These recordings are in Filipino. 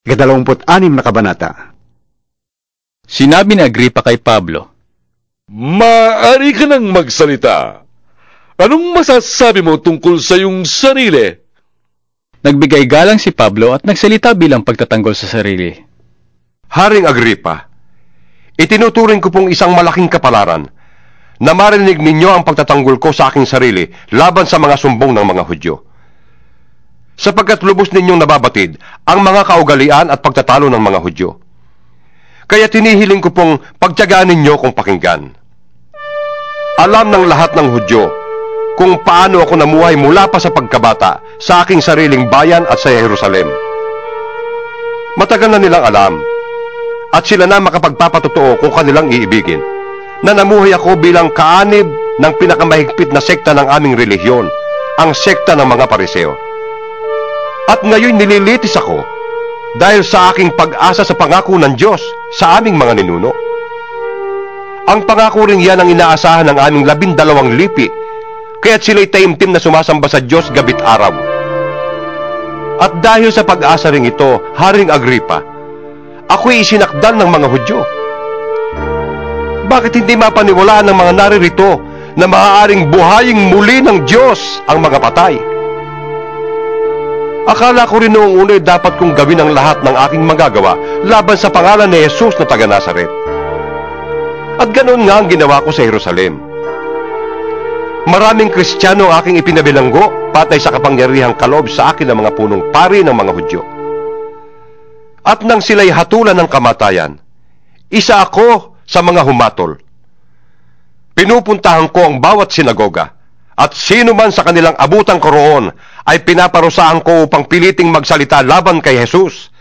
Ikadalawamput-anim na kabanata. Sinabi ni Agripa kay Pablo, Maaari ka nang magsalita. Anong masasabi mo tungkol sa iyong sarili? Nagbigay galang si Pablo at nagsalita bilang pagtatanggol sa sarili. Haring Agripa, itinuturing ko pong isang malaking kapalaran na marinig ninyo ang pagtatanggol ko sa aking sarili laban sa mga sumbong ng mga Hudyo. Sapagkat lubos ninyong nababatid ang mga kaugalian at pagtatalo ng mga Hudyo. Kaya tinihiling ko pong pagtyagaan ninyo kung pakinggan. Alam ng lahat ng Hudyo kung paano ako namuhay mula pa sa pagkabata sa aking sariling bayan at sa Jerusalem. Matagal na nilang alam at sila na makapagpapatotoo kung kanilang iibigin na namuhay ako bilang kaanib ng pinakamahigpit na sekta ng aming relihiyon, ang sekta ng mga pariseo. At ngayon nililitis ako dahil sa aking pag-asa sa pangako ng Diyos sa aming mga ninuno. Ang pangako rin yan ang inaasahan ng aming labindalawang lipi, kaya't sila'y taimtim na sumasamba sa Diyos gabit araw. At dahil sa pag-asa rin ito, Haring Agripa, ako'y isinakdal ng mga Hudyo. Bakit hindi mapaniwalaan ng mga naririto na maaaring buhaying muli ng Diyos ang mga patay? Akala ko rin noong una dapat kong gawin ang lahat ng aking magagawa laban sa pangalan ni Jesus na taga Nazaret. At ganoon nga ang ginawa ko sa Jerusalem. Maraming Kristiyano ang aking ipinabilanggo patay sa kapangyarihang kalob sa akin ng mga punong pari ng mga Hudyo. At nang sila'y hatulan ng kamatayan, isa ako sa mga humatol. Pinupuntahan ko ang bawat sinagoga at sino man sa kanilang abutang koroon ay pinaparusahan ko upang piliting magsalita laban kay Jesus.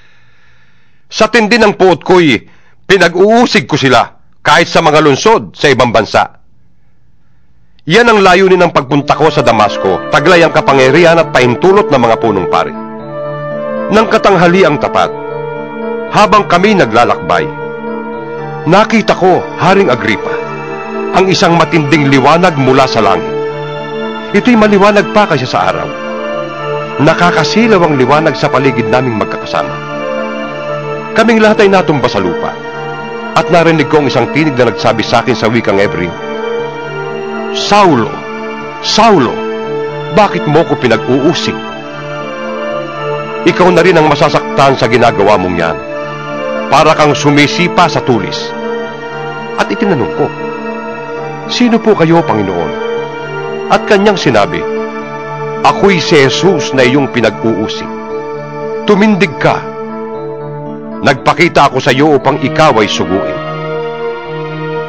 Sa tindi ng puot ko'y pinag-uusig ko sila kahit sa mga lunsod sa ibang bansa. Yan ang layunin ng pagpunta ko sa Damasco, taglay ang kapangyarihan at paintulot ng mga punong pari. Nang katanghali ang tapat, habang kami naglalakbay, nakita ko, Haring Agripa, ang isang matinding liwanag mula sa langit. Ito'y maliwanag pa kasi sa araw. Nakakasilaw ang liwanag sa paligid naming magkakasama. Kaming lahat ay natumba sa lupa. At narinig ko ang isang tinig na nagsabi sa akin sa wikang Hebreo, Saulo, Saulo, bakit mo ko pinag-uusig? Ikaw na rin ang masasaktan sa ginagawa mong yan. Para kang sumisipa sa tulis. At itinanong ko, Sino po kayo, Panginoon? At kanyang sinabi, Ako'y si Jesus na iyong pinag-uusig. Tumindig ka. Nagpakita ako sa iyo upang ikaw ay suguin.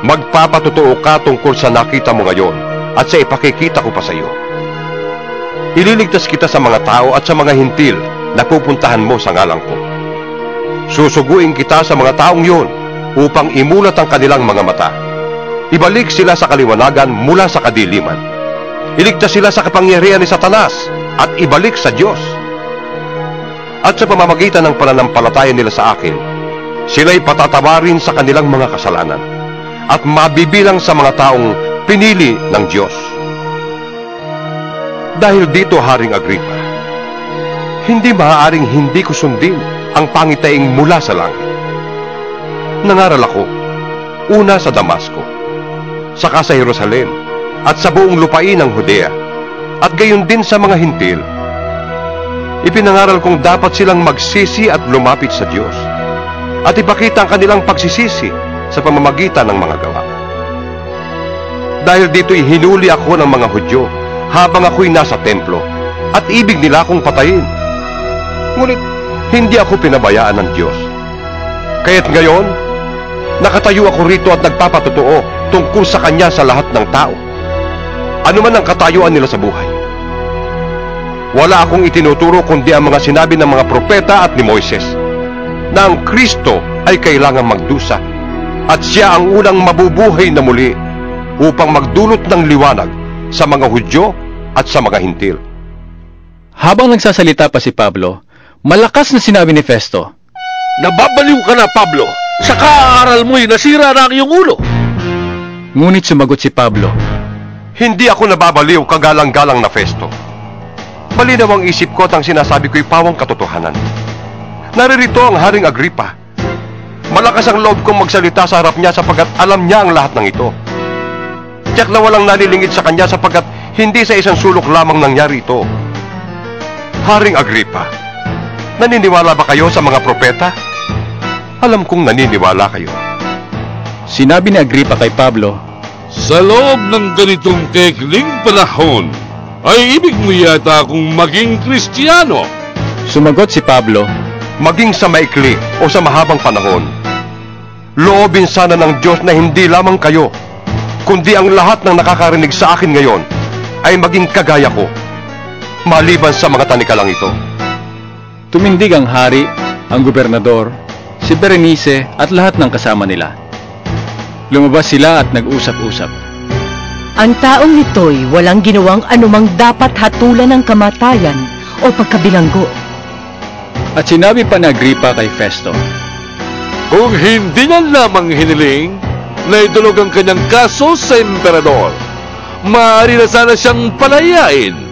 Magpapatotoo ka tungkol sa nakita mo ngayon at sa ipakikita ko pa sa iyo. Ililigtas kita sa mga tao at sa mga hintil na pupuntahan mo sa ngalang ko. Susuguin kita sa mga taong yon upang imulat ang kanilang mga mata. Ibalik sila sa kaliwanagan mula sa kadiliman. Iligtas sila sa kapangyarihan ni Satanas at ibalik sa Diyos. At sa pamamagitan ng pananampalataya nila sa akin, sila'y patatawarin sa kanilang mga kasalanan at mabibilang sa mga taong pinili ng Diyos. Dahil dito, Haring Agripa, hindi maaaring hindi ko sundin ang pangitaing mula sa langit. Nangaral ako, una sa Damasco, saka sa Jerusalem, at sa buong lupain ng Judea, at gayon din sa mga hintil. Ipinangaral kong dapat silang magsisi at lumapit sa Diyos, at ipakita ang kanilang pagsisisi sa pamamagitan ng mga gawa. Dahil dito'y hinuli ako ng mga Hudyo habang ako'y nasa templo, at ibig nila akong patayin. Ngunit hindi ako pinabayaan ng Diyos. Kaya't ngayon, nakatayo ako rito at nagpapatotoo tungkol sa Kanya sa lahat ng tao. Ano man ang katayuan nila sa buhay. Wala akong itinuturo kundi ang mga sinabi ng mga propeta at ni Moises na ang Kristo ay kailangang magdusa at siya ang unang mabubuhay na muli upang magdulot ng liwanag sa mga Hudyo at sa mga Hintil. Habang nagsasalita pa si Pablo, malakas na sinabi ni Festo, Nababaliw ka na, Pablo. Sa kaaral mo'y nasira na ang iyong ulo. Ngunit sumagot si Pablo, Hindi ako nababaliw kagalang-galang na festo. Malinaw ang isip ko at ang sinasabi ko'y pawang katotohanan. Naririto ang Haring Agripa. Malakas ang loob kong magsalita sa harap niya sapagkat alam niya ang lahat ng ito. Tiyak na walang nalilingid sa kanya sapagkat hindi sa isang sulok lamang nangyari ito. Haring Agripa, naniniwala ba kayo sa mga propeta? Alam kong naniniwala kayo. Sinabi ni Agripa kay Pablo, Sa loob ng ganitong kekling panahon, ay ibig mo yata akong maging Kristiyano. sumagot si Pablo, maging sa maikli o sa mahabang panahon. Loobin sana ng Diyos na hindi lamang kayo, kundi ang lahat ng nakakarinig sa akin ngayon ay maging kagaya ko, maliban sa mga tanikalang ito. Tumindig ang hari, ang gobernador, si Berenice at lahat ng kasama nila. Lumabas sila at nag-usap-usap. Ang taong ito'y walang ginawang anumang dapat hatulan ng kamatayan o pagkabilanggo. At sinabi pa ni Agripa kay Festo, Kung hindi niya lamang hiniling na idulog ang kanyang kaso sa emperador, maaari na sana siyang palayain